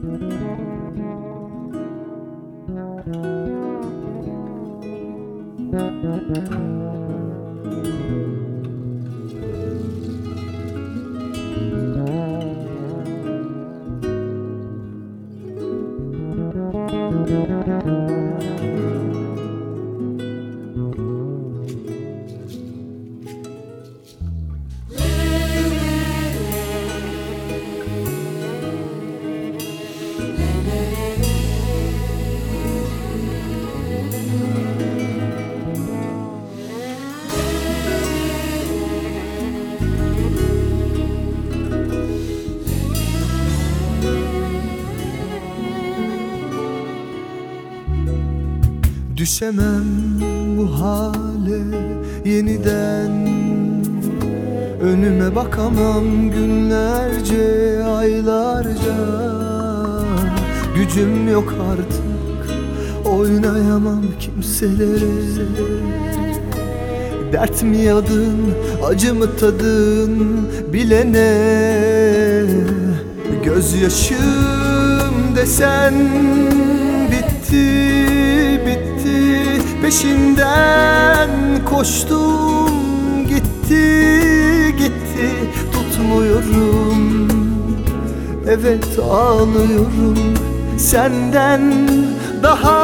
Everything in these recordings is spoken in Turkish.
Thank you. Düşemem bu hale yeniden. Önüme bakamam günlerce, aylarca. Gücüm yok artık, oynayamam kimselere. Dert mi yadın, acı mı tadın bilene? Gözyaşım desen bitti, Peşinden koştum gitti, gitti. Tutmuyorum, evet ağlıyorum. Senden daha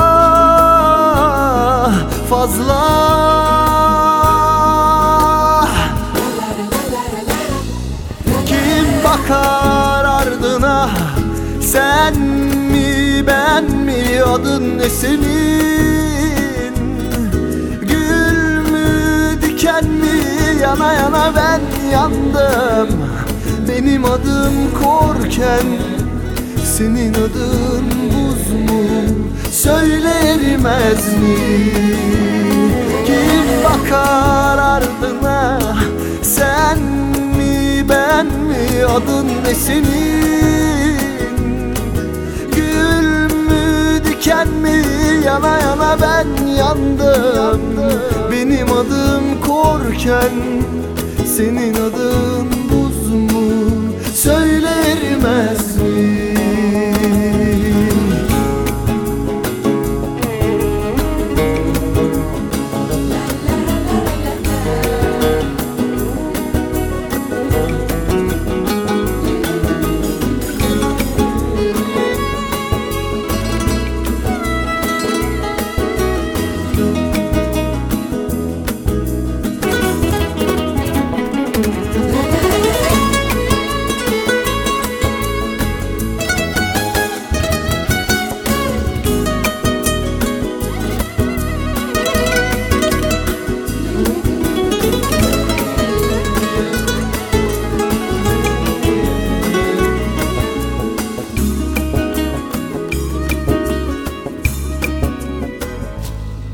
fazla. Kim bakar ardına? Sen mi ben mi? Adın ne senin adım korken Senin adın buz mu? Söyle erimez mi? Kim bakar ardına. Sen mi ben mi? Adın ne senin? Gül mü diken mi? Yana yana ben yandım. Benim adım korken Senin adın Söyle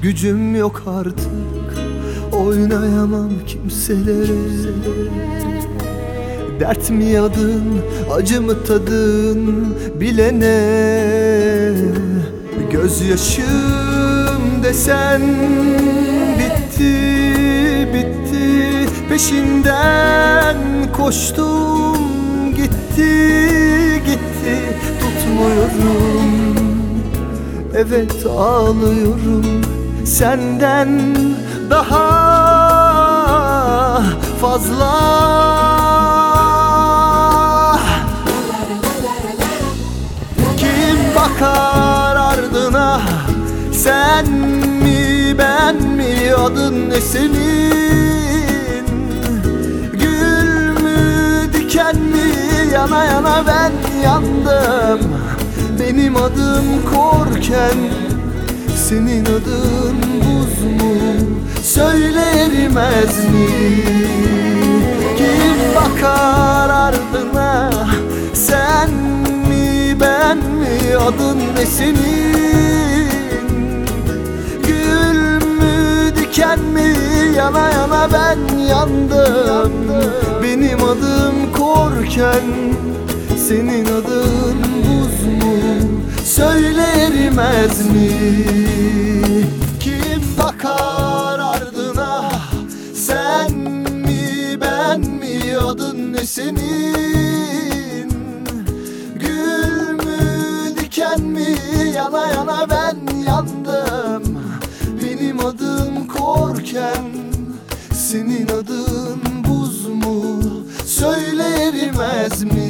Gücüm yok artık. Oynayamam kimselere. Dert mi yadın Acı mı tadın Bilene? Gözyaşım desen Bitti bitti. Peşinden koştum Gitti gitti. Tutmuyorum. Evet ağlıyorum senden daha fazla. Kim bakar ardına? Sen mi ben mi? Adın ne senin? Gül mü diken mi? Yana yana ben yandım. Benim adım korken Senin adın buz mu? Söyle erimez mi? Kim bakar ardına? Sen mi ben mi? Adın ne senin? Gül mü diken mi? Yana yana ben yandım. Benim adım korken. Senin adın buz mu? Söyle erimez mi senin? Gül mü diken mi? Yana yana ben yandım. Benim adım korken senin adın buz mu? Söyle mi?